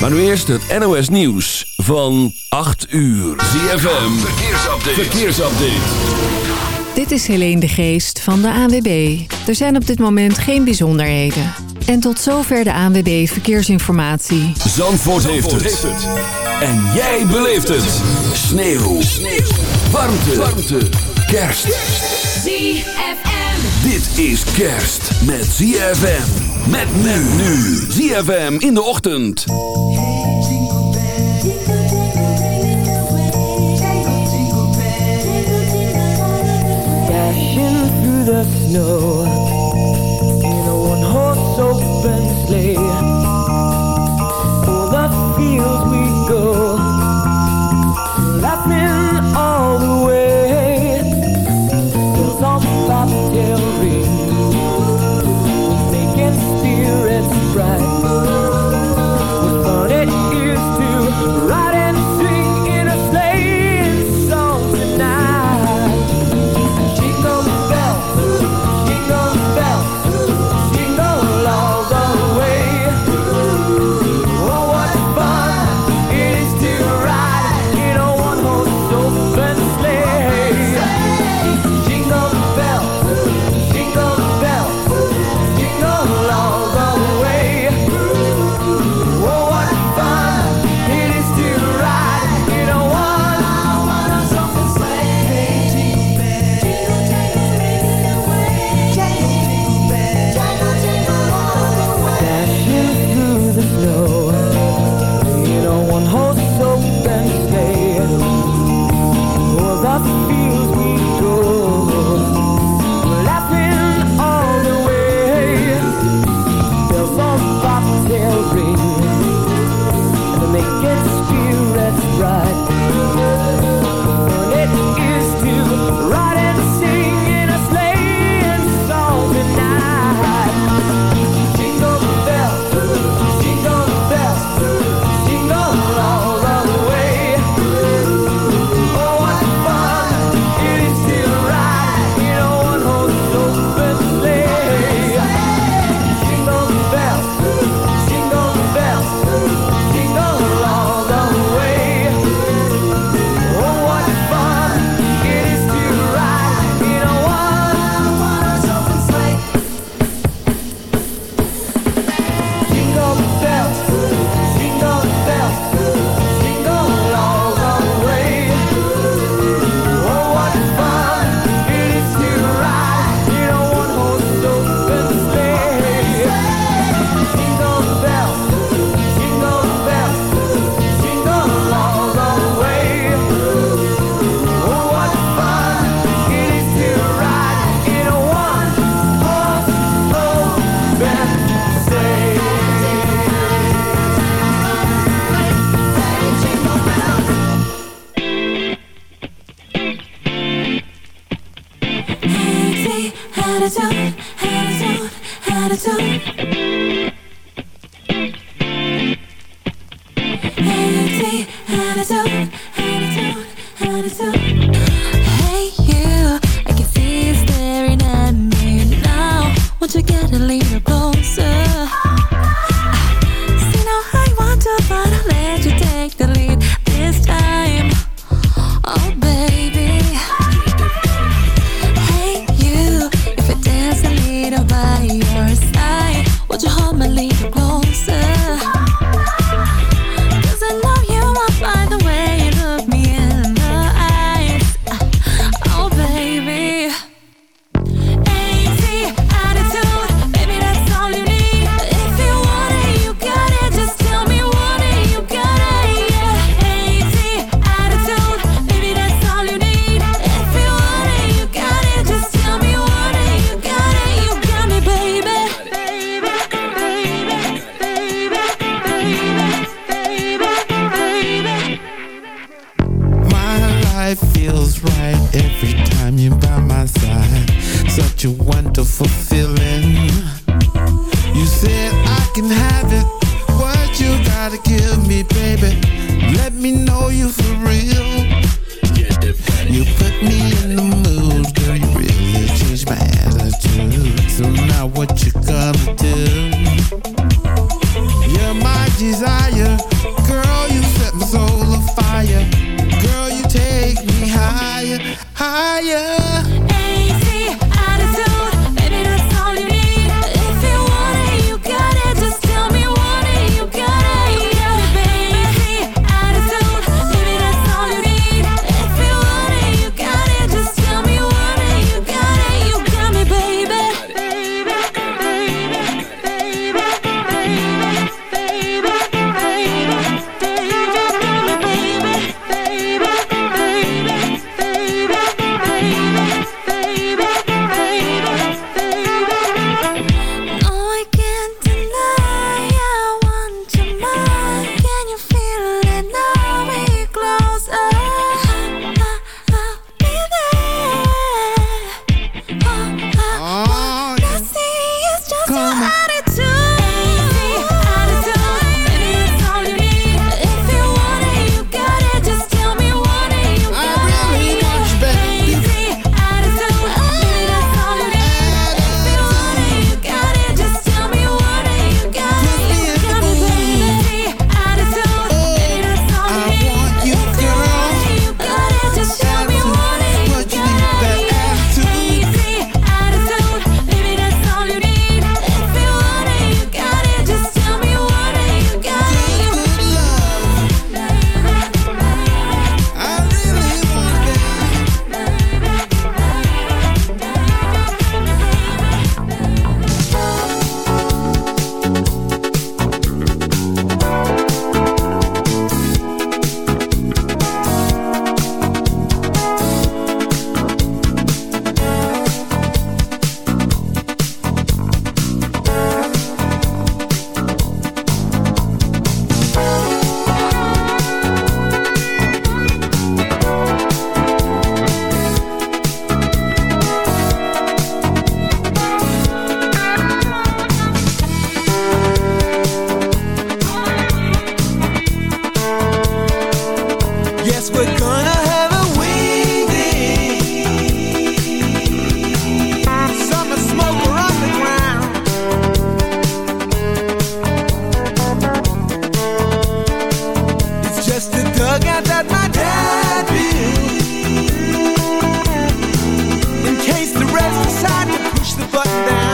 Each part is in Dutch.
Maar nu eerst het NOS Nieuws van 8 uur. ZFM, verkeersupdate. verkeersupdate. Dit is Helene de Geest van de ANWB. Er zijn op dit moment geen bijzonderheden. En tot zover de ANWB Verkeersinformatie. Zandvoort, Zandvoort heeft, het. En jij beleeft het. Sneeuw. Sneeuw. Warmte. Warmte. Kerst. ZFM. Dit is kerst met ZFM. Met men nu. ZFM in de ochtend. Down.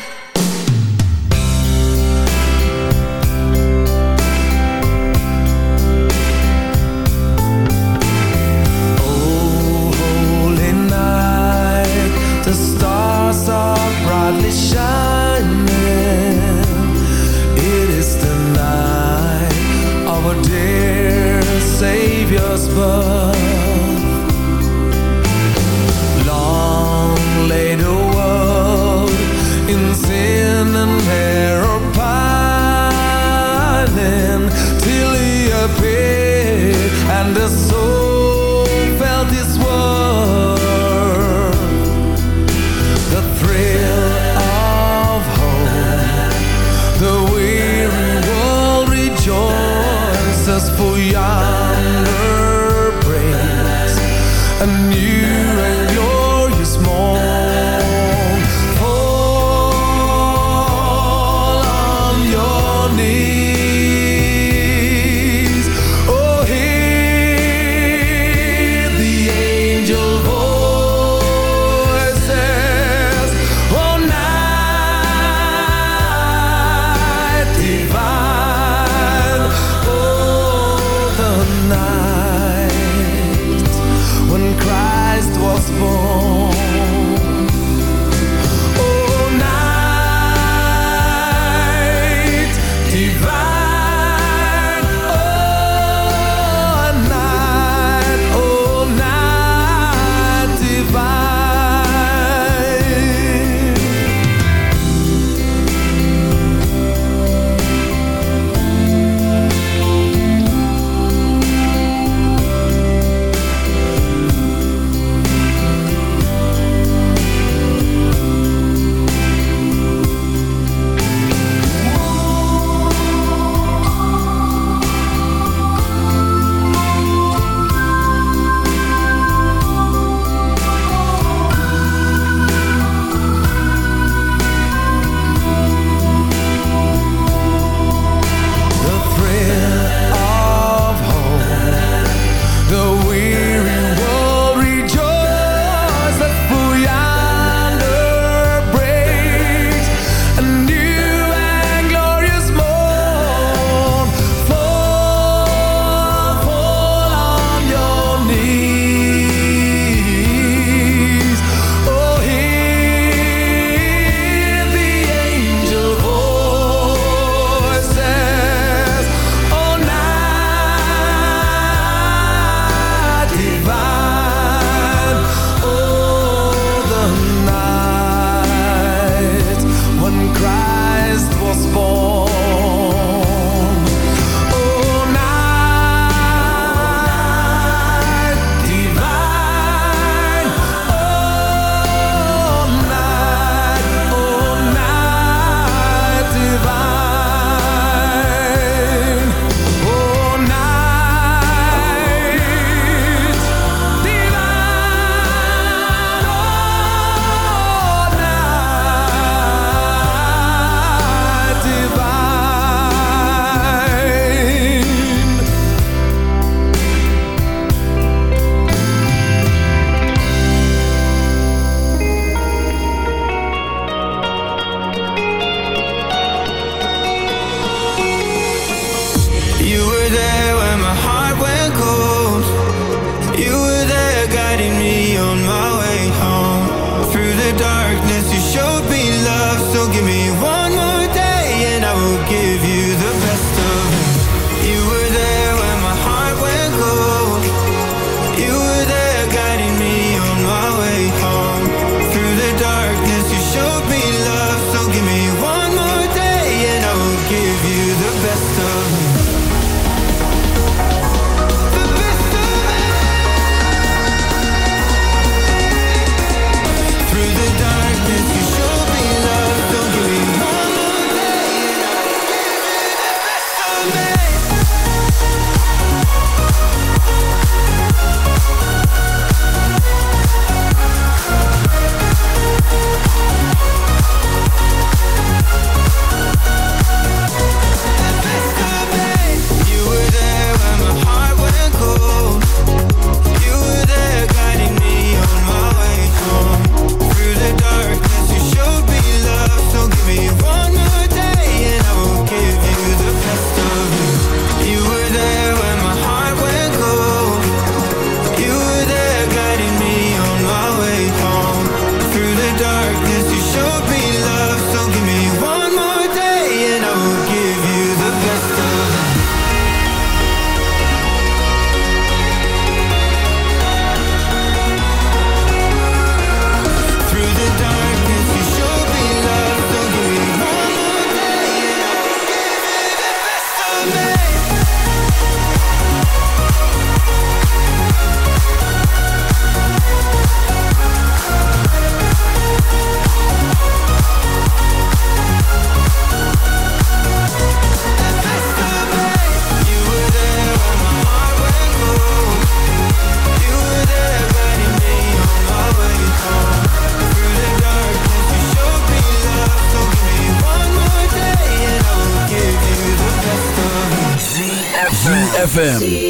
ZFM.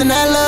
and I love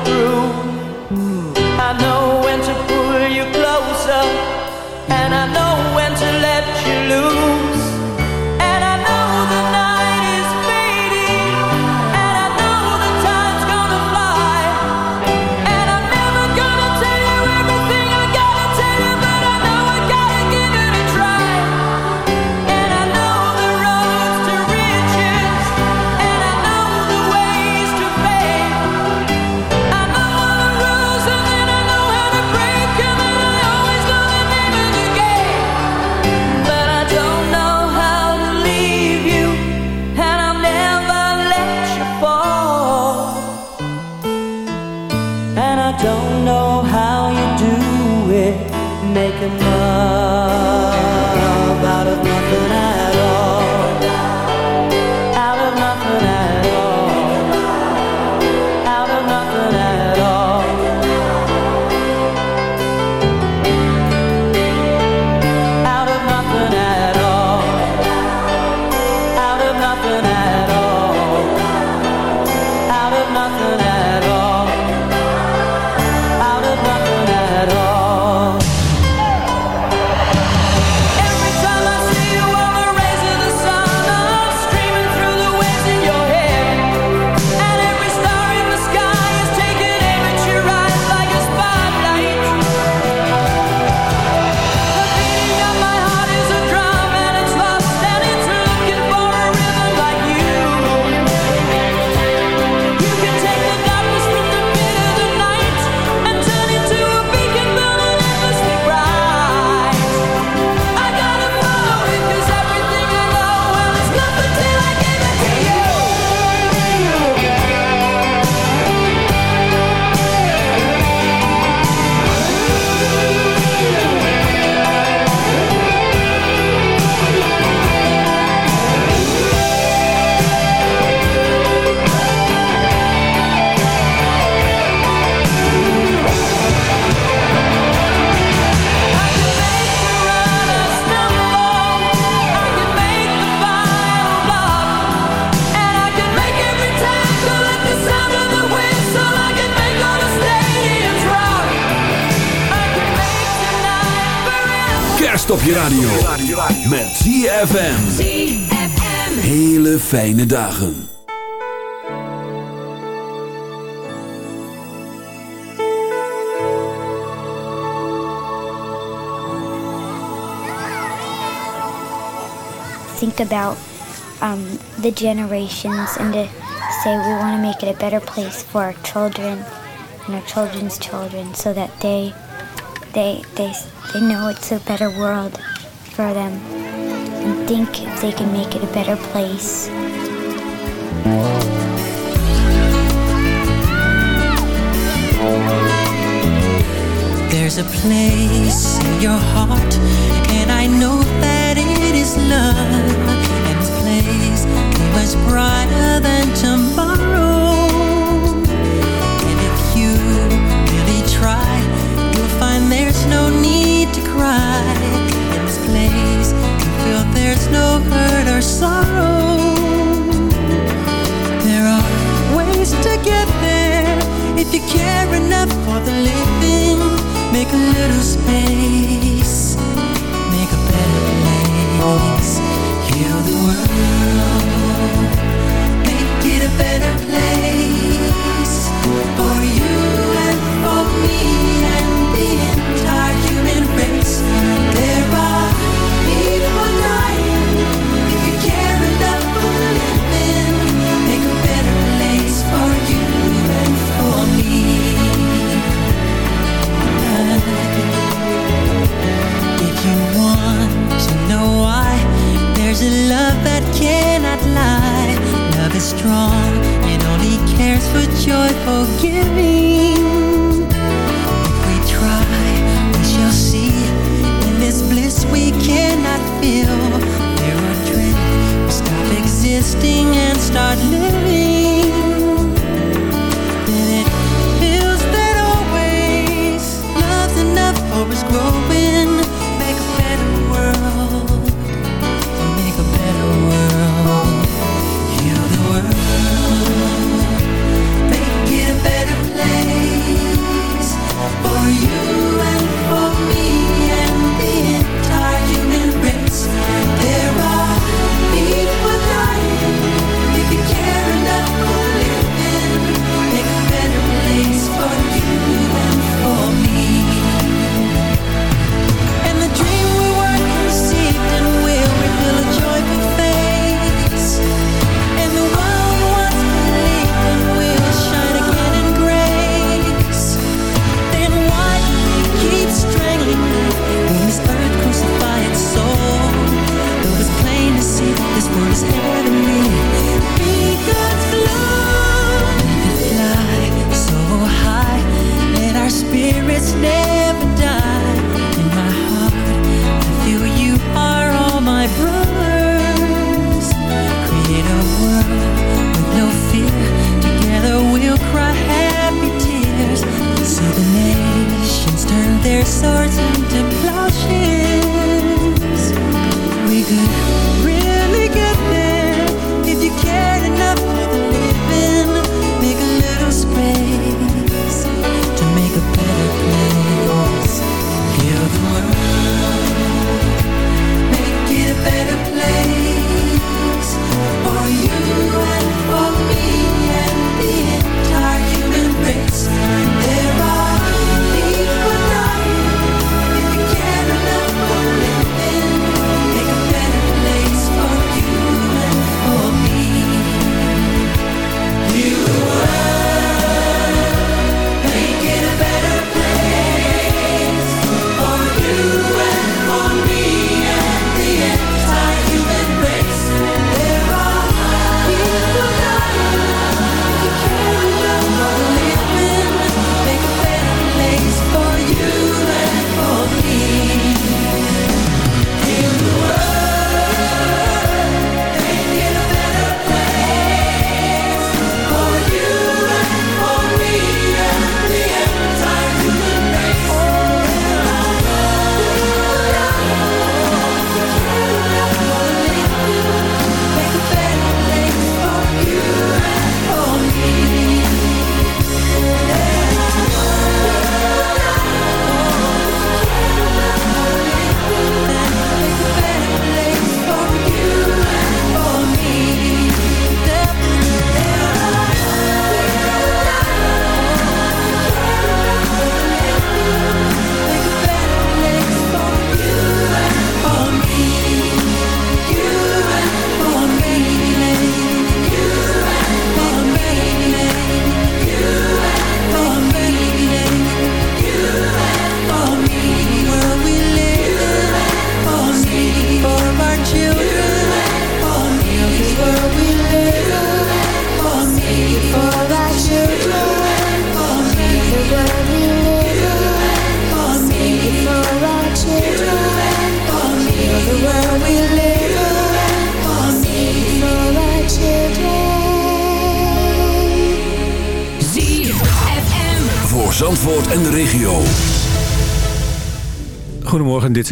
je radio. Met ZFM. Hele fijne dagen. Think about um, the generations and to say we want to make it a better place for our children and our children's children so that they they, they, they know it's a better world for them and think if they can make it a better place. There's a place in your heart, and I know that it is love. And this place is much brighter than tomorrow sorry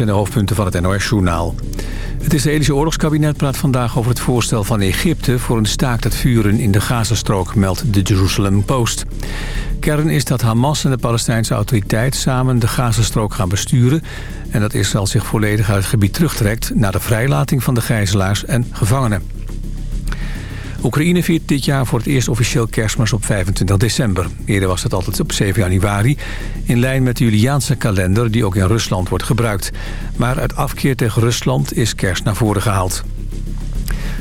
zijn de hoofdpunten van het NOS-journaal. Het Israëlische oorlogskabinet praat vandaag over het voorstel van Egypte... voor een staakt het vuren in de Gazastrook, meldt de Jerusalem Post. Kern is dat Hamas en de Palestijnse autoriteit samen de Gazastrook gaan besturen... en dat Israël zich volledig uit het gebied terugtrekt... na de vrijlating van de gijzelaars en gevangenen. Oekraïne viert dit jaar voor het eerst officieel kerstmis op 25 december. Eerder was het altijd op 7 januari, in lijn met de Juliaanse kalender die ook in Rusland wordt gebruikt. Maar uit afkeer tegen Rusland is kerst naar voren gehaald.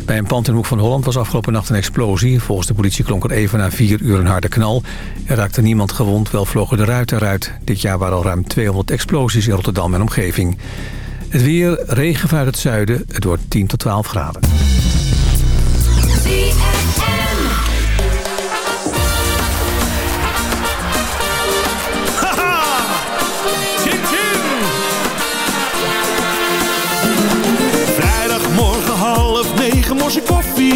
Bij een pand in Hoek van Holland was afgelopen nacht een explosie. Volgens de politie klonk er even na vier uur een harde knal. Er raakte niemand gewond, wel vlogen de ruiten eruit. Dit jaar waren al ruim 200 explosies in Rotterdam en omgeving. Het weer, regen vanuit het zuiden. Het wordt 10 tot 12 graden.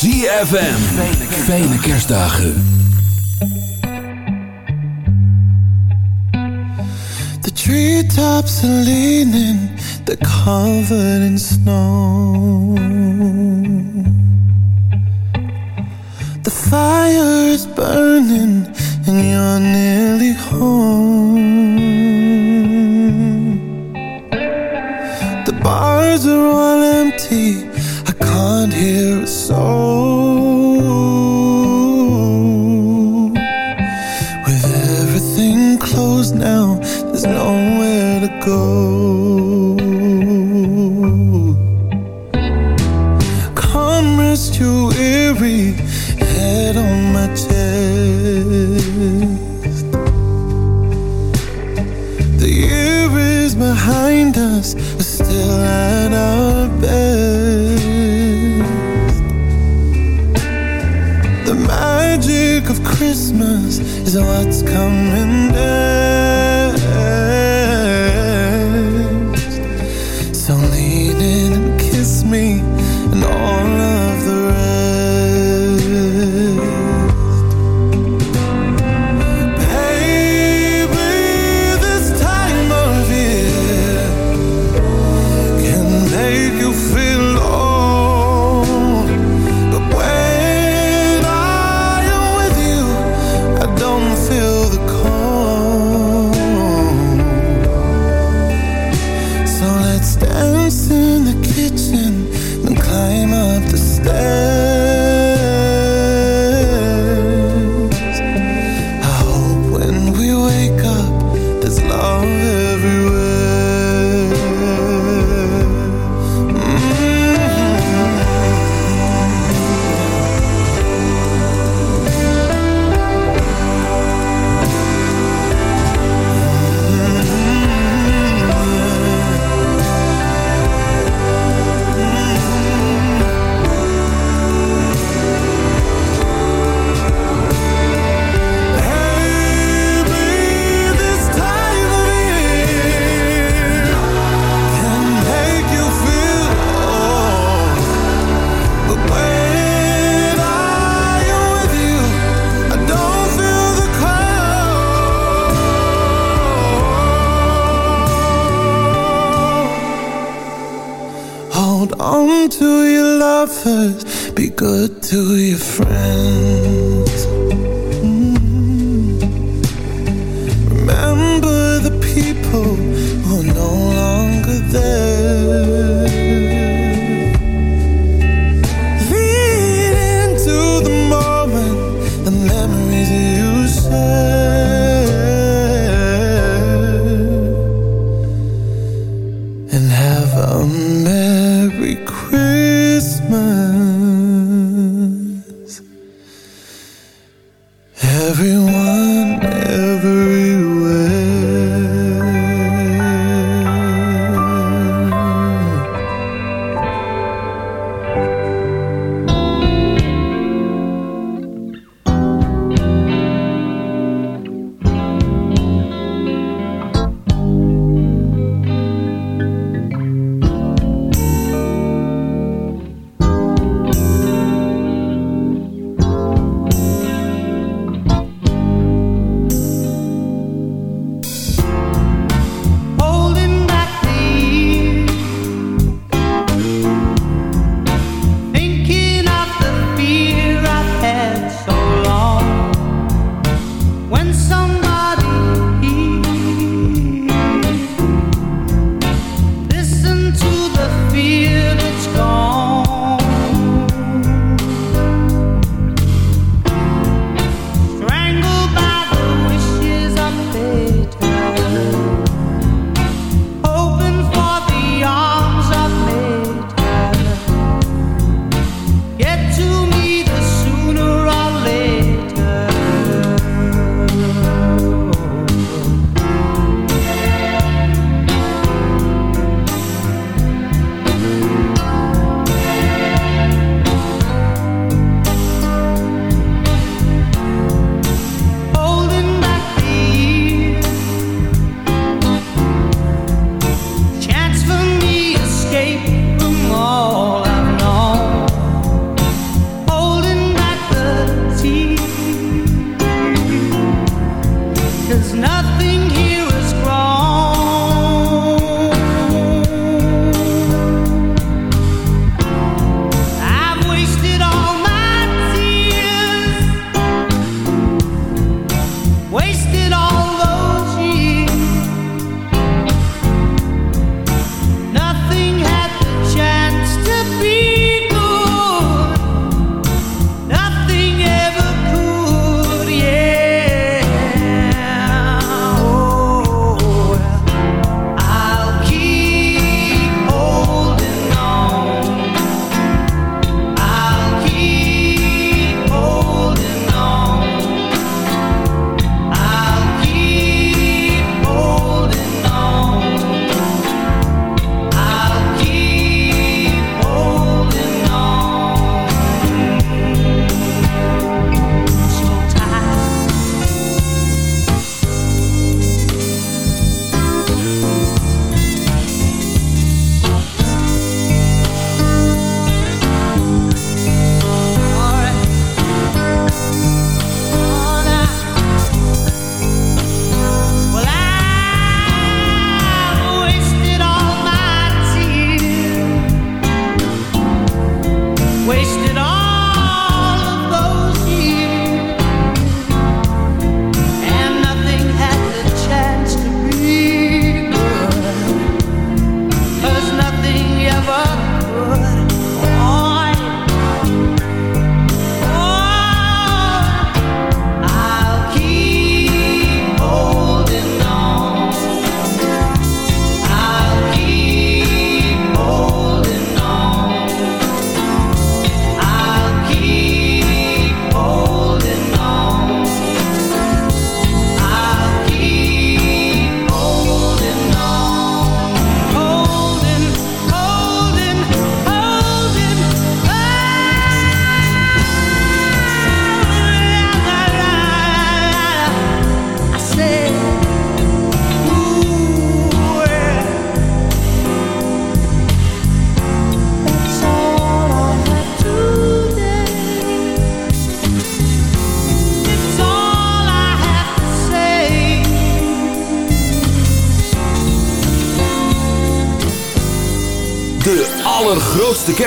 ZFM. Fijne, kerstdagen. The treetops are leaning, they're covered in snow.